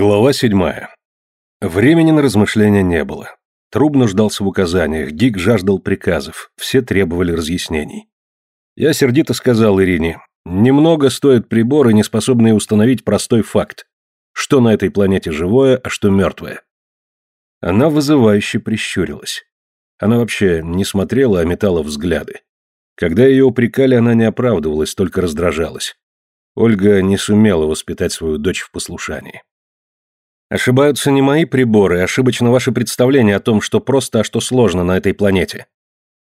Глава седьмая. Времени на размышления не было. Труб нуждался в указаниях, Дик жаждал приказов, все требовали разъяснений. Я сердито сказал Ирине, немного стоят приборы, не способные установить простой факт, что на этой планете живое, а что мертвое. Она вызывающе прищурилась. Она вообще не смотрела, а метала взгляды. Когда ее упрекали, она не оправдывалась, только раздражалась. Ольга не сумела воспитать свою дочь в послушании. Ошибаются не мои приборы, ошибочно ваше представление о том, что просто, а что сложно на этой планете.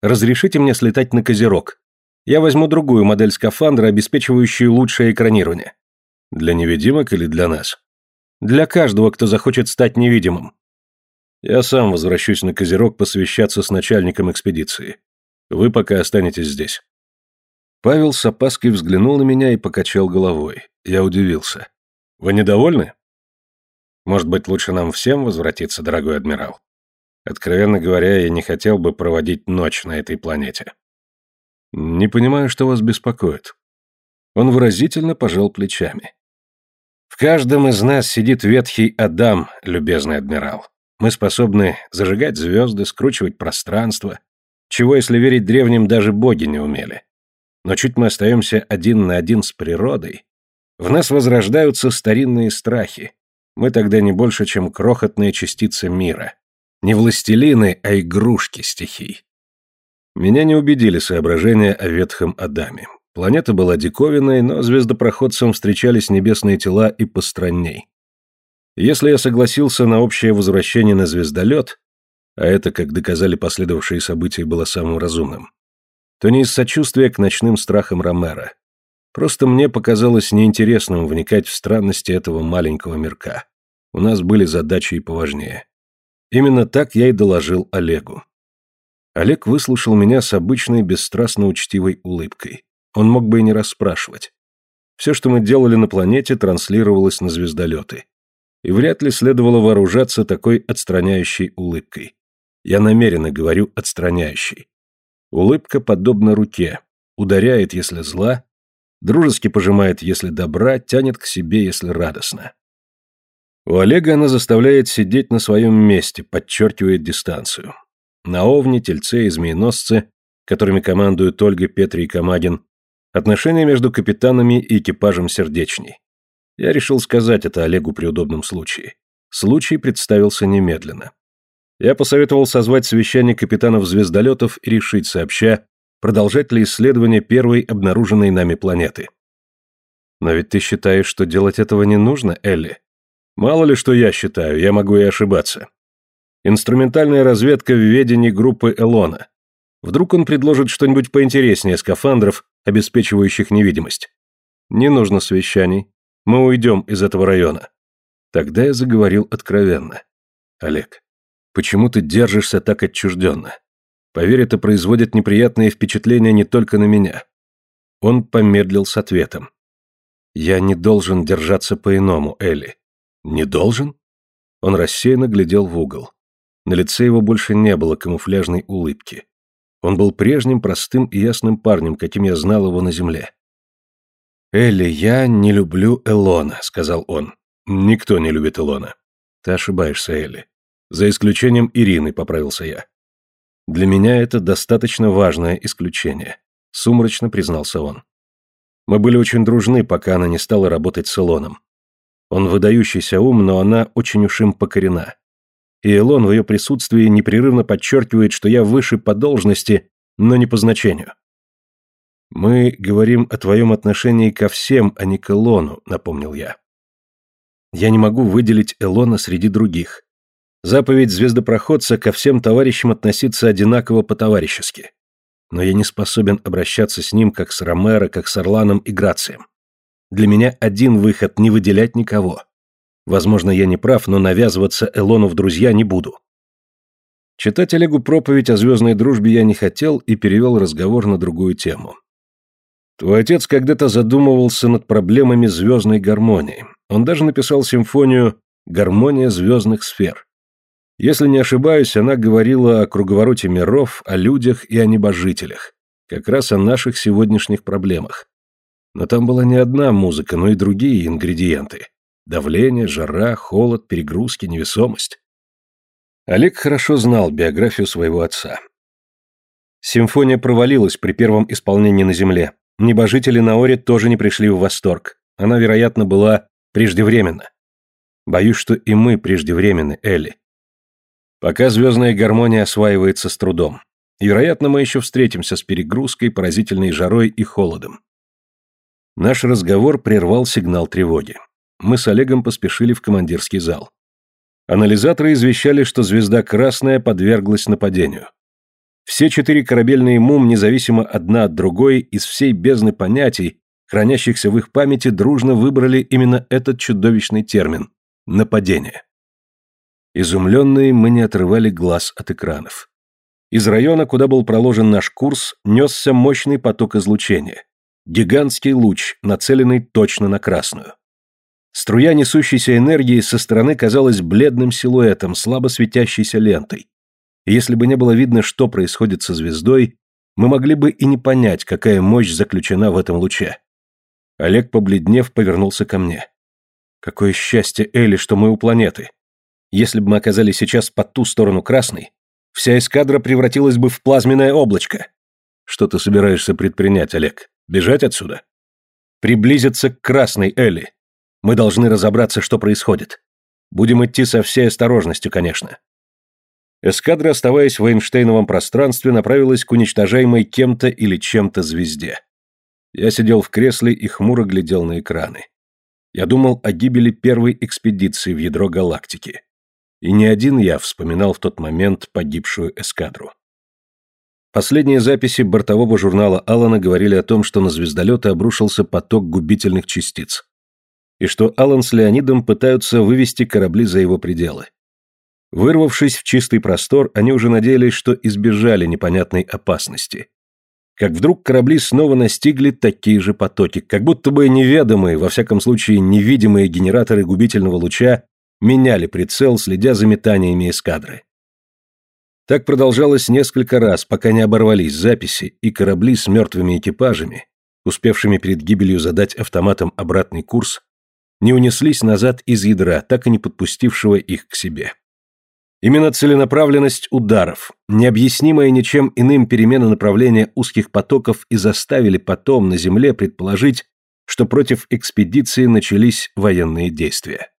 Разрешите мне слетать на Козерог. Я возьму другую модель скафандра, обеспечивающую лучшее экранирование. Для невидимок или для нас? Для каждого, кто захочет стать невидимым. Я сам возвращусь на Козерог посвящаться с начальником экспедиции. Вы пока останетесь здесь. Павел с опаской взглянул на меня и покачал головой. Я удивился. Вы недовольны? Может быть, лучше нам всем возвратиться, дорогой адмирал? Откровенно говоря, я не хотел бы проводить ночь на этой планете. Не понимаю, что вас беспокоит. Он выразительно пожал плечами. В каждом из нас сидит ветхий Адам, любезный адмирал. Мы способны зажигать звезды, скручивать пространство, чего, если верить древним, даже боги не умели. Но чуть мы остаемся один на один с природой, в нас возрождаются старинные страхи, мы тогда не больше, чем крохотная частица мира. Не властелины, а игрушки стихий. Меня не убедили соображения о ветхом Адаме. Планета была диковинной, но звездопроходцам встречались небесные тела и постранней. Если я согласился на общее возвращение на звездолет, а это, как доказали последовавшие события, было самым разумным, то не из сочувствия к ночным страхам Ромера. Просто мне показалось неинтересным вникать в странности этого маленького мирка. У нас были задачи и поважнее. Именно так я и доложил Олегу. Олег выслушал меня с обычной бесстрастно учтивой улыбкой. Он мог бы и не расспрашивать. Все, что мы делали на планете, транслировалось на звездолеты. И вряд ли следовало вооружаться такой отстраняющей улыбкой. Я намеренно говорю «отстраняющей». Улыбка подобна руке, ударяет, если зла, дружески пожимает, если добра, тянет к себе, если радостно. У Олега она заставляет сидеть на своем месте, подчеркивает дистанцию. На Овне, Тельце и Змееносце, которыми командуют Ольга, Петри и Камагин, отношения между капитанами и экипажем сердечней. Я решил сказать это Олегу при удобном случае. Случай представился немедленно. Я посоветовал созвать совещание капитанов звездолетов и решить сообща, продолжать ли исследование первой обнаруженной нами планеты. Но ведь ты считаешь, что делать этого не нужно, Элли? Мало ли что я считаю, я могу и ошибаться. Инструментальная разведка в ведении группы Элона. Вдруг он предложит что-нибудь поинтереснее скафандров, обеспечивающих невидимость. Не нужно совещаний. Мы уйдем из этого района. Тогда я заговорил откровенно. Олег, почему ты держишься так отчужденно? Поверь, это производит неприятные впечатления не только на меня. Он помедлил с ответом. Я не должен держаться по-иному, Элли. Не должен? Он рассеянно глядел в угол. На лице его больше не было камуфляжной улыбки. Он был прежним простым и ясным парнем, каким я знал его на земле. «Элли, я не люблю Элона», — сказал он. «Никто не любит Элона». «Ты ошибаешься, Элли. За исключением Ирины», — поправился я. Для меня это достаточно важное исключение, сумрачно признался он. Мы были очень дружны, пока она не стала работать с Илоном. Он выдающийся ум, но она очень уж им покорена. И Илон в ее присутствии непрерывно подчеркивает, что я выше по должности, но не по значению. «Мы говорим о твоем отношении ко всем, а не к Элону», — напомнил я. «Я не могу выделить Элона среди других. Заповедь звездопроходца ко всем товарищам относиться одинаково по-товарищески. Но я не способен обращаться с ним как с Ромеро, как с Орланом и Грацием. Для меня один выход – не выделять никого. Возможно, я не прав, но навязываться Элону в друзья не буду. Читать Олегу проповедь о звездной дружбе я не хотел и перевел разговор на другую тему. Твой отец когда-то задумывался над проблемами звездной гармонии. Он даже написал симфонию «Гармония звездных сфер». Если не ошибаюсь, она говорила о круговороте миров, о людях и о небожителях. Как раз о наших сегодняшних проблемах. Но там была не одна музыка, но и другие ингредиенты. Давление, жара, холод, перегрузки, невесомость. Олег хорошо знал биографию своего отца. Симфония провалилась при первом исполнении на Земле. Небожители на Оре тоже не пришли в восторг. Она, вероятно, была преждевременна. Боюсь, что и мы преждевременны, Элли. Пока звездная гармония осваивается с трудом. вероятно, мы еще встретимся с перегрузкой, поразительной жарой и холодом. Наш разговор прервал сигнал тревоги. Мы с Олегом поспешили в командирский зал. Анализаторы извещали, что звезда Красная подверглась нападению. Все четыре корабельные МУМ, независимо одна от другой, из всей бездны понятий, хранящихся в их памяти, дружно выбрали именно этот чудовищный термин – нападение. Изумленные мы не отрывали глаз от экранов. Из района, куда был проложен наш курс, несся мощный поток излучения. Гигантский луч, нацеленный точно на красную. Струя несущейся энергии со стороны казалась бледным силуэтом, слабо светящейся лентой. Если бы не было видно, что происходит со звездой, мы могли бы и не понять, какая мощь заключена в этом луче. Олег, побледнев, повернулся ко мне. Какое счастье, Элли, что мы у планеты. Если бы мы оказались сейчас по ту сторону красной, вся эскадра превратилась бы в плазменное облачко. Что ты собираешься предпринять, Олег? Бежать отсюда? Приблизиться к красной, Элли. Мы должны разобраться, что происходит. Будем идти со всей осторожностью, конечно. Эскадра, оставаясь в Эйнштейновом пространстве, направилась к уничтожаемой кем-то или чем-то звезде. Я сидел в кресле и хмуро глядел на экраны. Я думал о гибели первой экспедиции в ядро галактики. И не один я вспоминал в тот момент погибшую эскадру. Последние записи бортового журнала Алана говорили о том, что на звездолеты обрушился поток губительных частиц. И что Алан с Леонидом пытаются вывести корабли за его пределы. Вырвавшись в чистый простор, они уже надеялись, что избежали непонятной опасности. Как вдруг корабли снова настигли такие же потоки, как будто бы неведомые, во всяком случае невидимые генераторы губительного луча меняли прицел, следя за метаниями эскадры. Так продолжалось несколько раз, пока не оборвались записи, и корабли с мертвыми экипажами, успевшими перед гибелью задать автоматом обратный курс, не унеслись назад из ядра, так и не подпустившего их к себе. Именно целенаправленность ударов, необъяснимая ничем иным перемена направления узких потоков и заставили потом на Земле предположить, что против экспедиции начались военные действия.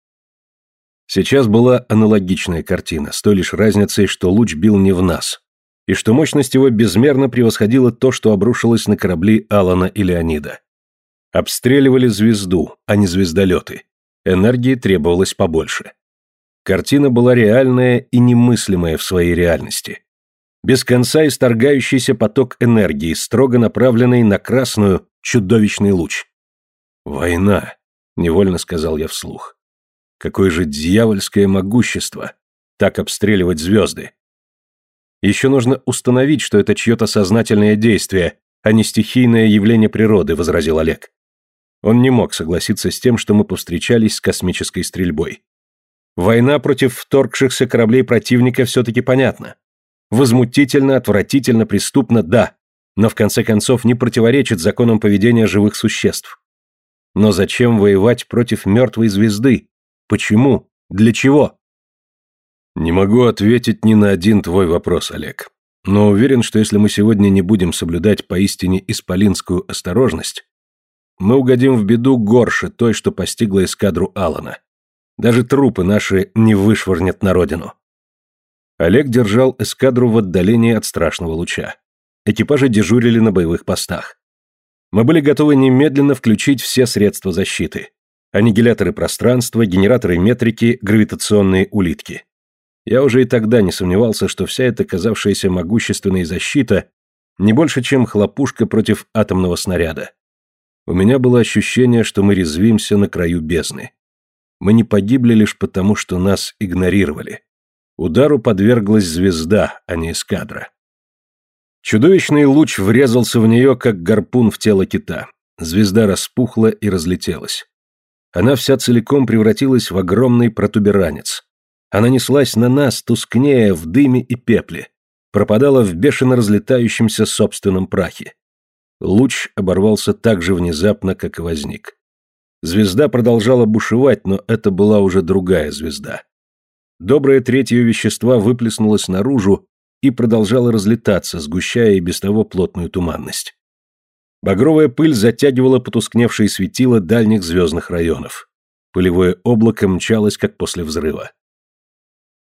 Сейчас была аналогичная картина, с той лишь разницей, что луч бил не в нас, и что мощность его безмерно превосходила то, что обрушилось на корабли Алана и Леонида. Обстреливали звезду, а не звездолеты. Энергии требовалось побольше. Картина была реальная и немыслимая в своей реальности. Без конца исторгающийся поток энергии, строго направленный на красную, чудовищный луч. «Война», — невольно сказал я вслух. «Какое же дьявольское могущество! Так обстреливать звезды!» «Еще нужно установить, что это чье-то сознательное действие, а не стихийное явление природы», — возразил Олег. Он не мог согласиться с тем, что мы повстречались с космической стрельбой. Война против вторгшихся кораблей противника все-таки понятна. Возмутительно, отвратительно, преступно, да, но в конце концов не противоречит законам поведения живых существ. Но зачем воевать против мертвой звезды? Почему? Для чего? Не могу ответить ни на один твой вопрос, Олег. Но уверен, что если мы сегодня не будем соблюдать поистине исполинскую осторожность, мы угодим в беду горше той, что постигла эскадру Алана. Даже трупы наши не вышвырнет на родину. Олег держал эскадру в отдалении от страшного луча. Экипажи дежурили на боевых постах. Мы были готовы немедленно включить все средства защиты. Аннигиляторы пространства, генераторы метрики, гравитационные улитки. Я уже и тогда не сомневался, что вся эта казавшаяся могущественная защита не больше, чем хлопушка против атомного снаряда. У меня было ощущение, что мы резвимся на краю бездны. Мы не погибли лишь потому, что нас игнорировали. Удару подверглась звезда, а не эскадра. Чудовищный луч врезался в нее, как гарпун в тело кита. Звезда распухла и разлетелась. Она вся целиком превратилась в огромный протуберанец. Она неслась на нас, тускнее, в дыме и пепле. Пропадала в бешено разлетающемся собственном прахе. Луч оборвался так же внезапно, как и возник. Звезда продолжала бушевать, но это была уже другая звезда. Доброе третье вещества выплеснулось наружу и продолжало разлетаться, сгущая и без того плотную туманность. Багровая пыль затягивала потускневшие светила дальних звездных районов. Пылевое облако мчалось, как после взрыва.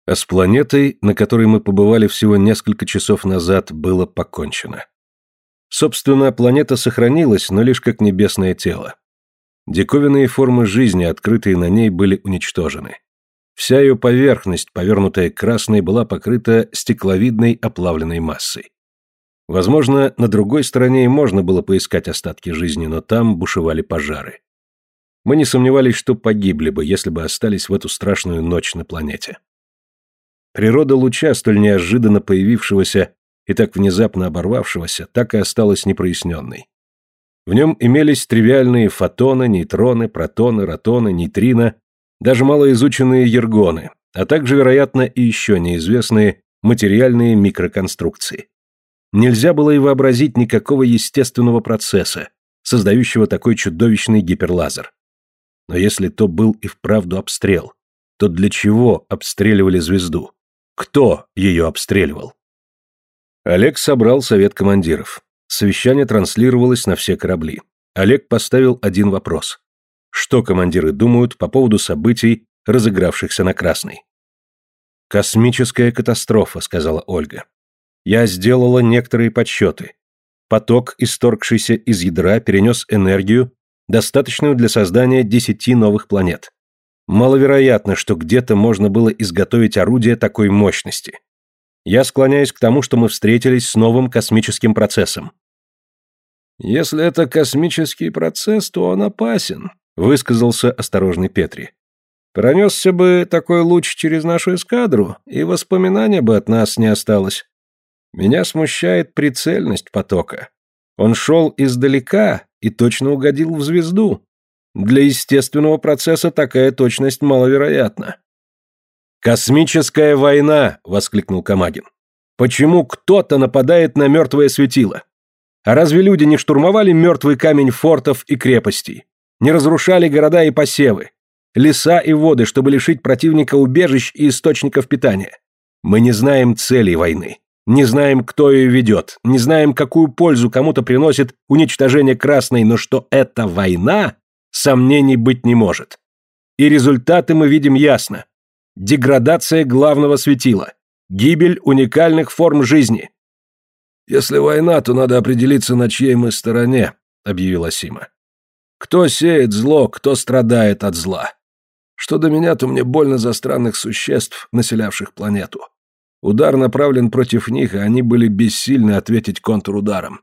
А с планетой, на которой мы побывали всего несколько часов назад, было покончено. Собственно, планета сохранилась, но лишь как небесное тело. Диковинные формы жизни, открытые на ней, были уничтожены. Вся ее поверхность, повернутая красной, была покрыта стекловидной оплавленной массой. Возможно, на другой стороне и можно было поискать остатки жизни, но там бушевали пожары. Мы не сомневались, что погибли бы, если бы остались в эту страшную ночь на планете. Природа луча, столь неожиданно появившегося и так внезапно оборвавшегося, так и осталась непроясненной. В нем имелись тривиальные фотоны, нейтроны, протоны, ротоны, нейтрино, даже малоизученные ергоны, а также, вероятно, и еще неизвестные материальные микроконструкции. Нельзя было и вообразить никакого естественного процесса, создающего такой чудовищный гиперлазер. Но если то был и вправду обстрел, то для чего обстреливали звезду? Кто ее обстреливал? Олег собрал совет командиров. Совещание транслировалось на все корабли. Олег поставил один вопрос. Что командиры думают по поводу событий, разыгравшихся на Красной? «Космическая катастрофа», — сказала Ольга. «Я сделала некоторые подсчеты. Поток, исторгшийся из ядра, перенес энергию, достаточную для создания десяти новых планет. Маловероятно, что где-то можно было изготовить орудие такой мощности. Я склоняюсь к тому, что мы встретились с новым космическим процессом. «Если это космический процесс, то он опасен», — высказался осторожный Петри. «Пронесся бы такой луч через нашу эскадру, и воспоминания бы от нас не осталось. Меня смущает прицельность потока. Он шел издалека и точно угодил в звезду. Для естественного процесса такая точность маловероятна». «Космическая война!» — воскликнул Камагин. «Почему кто-то нападает на мертвое светило? А разве люди не штурмовали мертвый камень фортов и крепостей? Не разрушали города и посевы? Леса и воды, чтобы лишить противника убежищ и источников питания? Мы не знаем целей войны. Не знаем, кто ее ведет. Не знаем, какую пользу кому-то приносит уничтожение Красной, но что это война, сомнений быть не может. И результаты мы видим ясно. Деградация главного светила. Гибель уникальных форм жизни. «Если война, то надо определиться, на чьей мы стороне», — объявила Сима. «Кто сеет зло, кто страдает от зла. Что до меня, то мне больно за странных существ, населявших планету. Удар направлен против них, и они были бессильны ответить контрударом.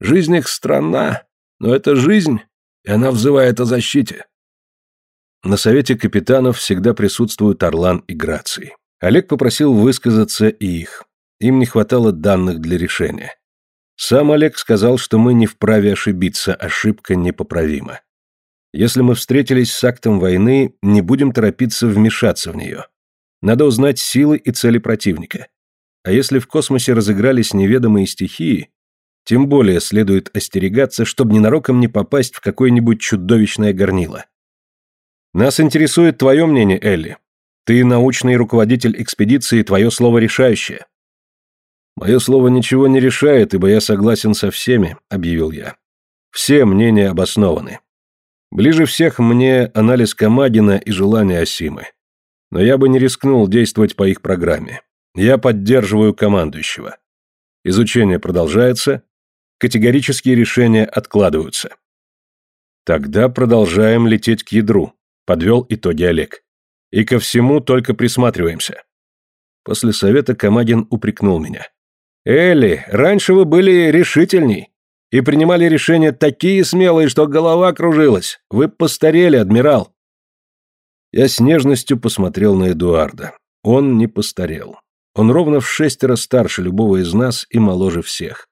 Жизнь их странна, но это жизнь, и она взывает о защите». На совете капитанов всегда присутствуют Орлан и Граций. Олег попросил высказаться и их. Им не хватало данных для решения. Сам Олег сказал, что мы не вправе ошибиться, ошибка непоправима. Если мы встретились с актом войны, не будем торопиться вмешаться в нее. Надо узнать силы и цели противника. А если в космосе разыгрались неведомые стихии, тем более следует остерегаться, чтобы ненароком не попасть в какое-нибудь чудовищное горнило. Нас интересует твое мнение, Элли. Ты научный руководитель экспедиции, твое слово решающее. «Мое слово ничего не решает, ибо я согласен со всеми», — объявил я. «Все мнения обоснованы. Ближе всех мне анализ Камагина и желания Осимы. Но я бы не рискнул действовать по их программе. Я поддерживаю командующего. Изучение продолжается, категорические решения откладываются. Тогда продолжаем лететь к ядру, подвел итоги Олег. И ко всему только присматриваемся. После совета Камагин упрекнул меня. Элли, раньше вы были решительней и принимали решения такие смелые, что голова кружилась. Вы постарели, адмирал. Я с нежностью посмотрел на Эдуарда. Он не постарел. Он ровно в шестеро старше любого из нас и моложе всех.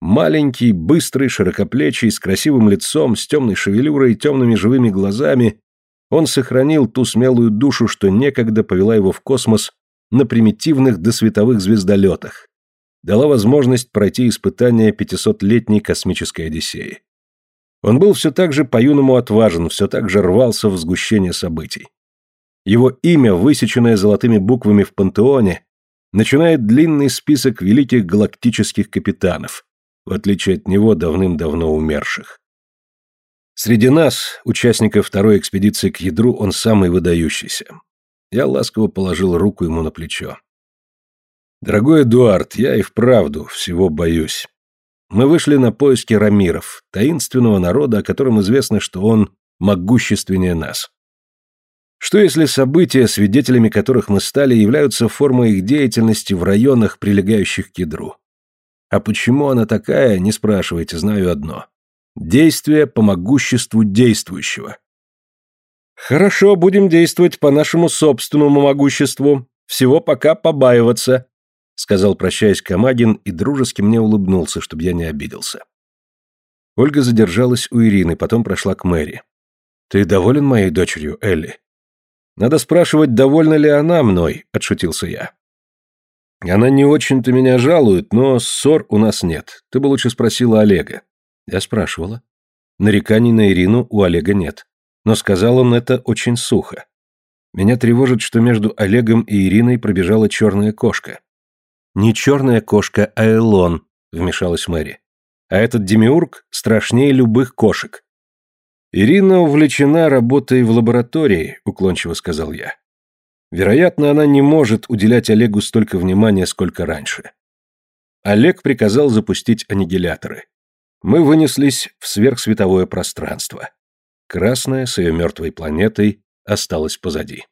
Маленький, быстрый, широкоплечий, с красивым лицом, с темной шевелюрой и темными живыми глазами, он сохранил ту смелую душу, что некогда повела его в космос на примитивных досветовых звездолетах, дала возможность пройти испытание 500-летней космической Одиссеи. Он был все так же по-юному отважен, все так же рвался в сгущение событий. Его имя, высеченное золотыми буквами в пантеоне, начинает длинный список великих галактических капитанов, в отличие от него давным-давно умерших. Среди нас, участников второй экспедиции к ядру, он самый выдающийся. Я ласково положил руку ему на плечо. «Дорогой Эдуард, я и вправду всего боюсь. Мы вышли на поиски рамиров, таинственного народа, о котором известно, что он могущественнее нас. Что если события, свидетелями которых мы стали, являются формой их деятельности в районах, прилегающих к ядру? А почему она такая, не спрашивайте, знаю одно. Действие по могуществу действующего. Хорошо, будем действовать по нашему собственному могуществу. Всего пока побаиваться, сказал, прощаясь Камагин, и дружески мне улыбнулся, чтобы я не обиделся. Ольга задержалась у Ирины, потом прошла к Мэри. «Ты доволен моей дочерью, Элли?» «Надо спрашивать, довольна ли она мной», — отшутился я. «Она не очень-то меня жалует, но ссор у нас нет. Ты бы лучше спросила Олега». Я спрашивала. Нареканий на Ирину у Олега нет. Но сказал он это очень сухо. Меня тревожит, что между Олегом и Ириной пробежала черная кошка. «Не черная кошка, а Элон», — вмешалась Мэри. «А этот демиург страшнее любых кошек». «Ирина увлечена работой в лаборатории», — уклончиво сказал я. «Вероятно, она не может уделять Олегу столько внимания, сколько раньше». Олег приказал запустить аннигиляторы. Мы вынеслись в сверхсветовое пространство. Красная с ее мертвой планетой осталась позади.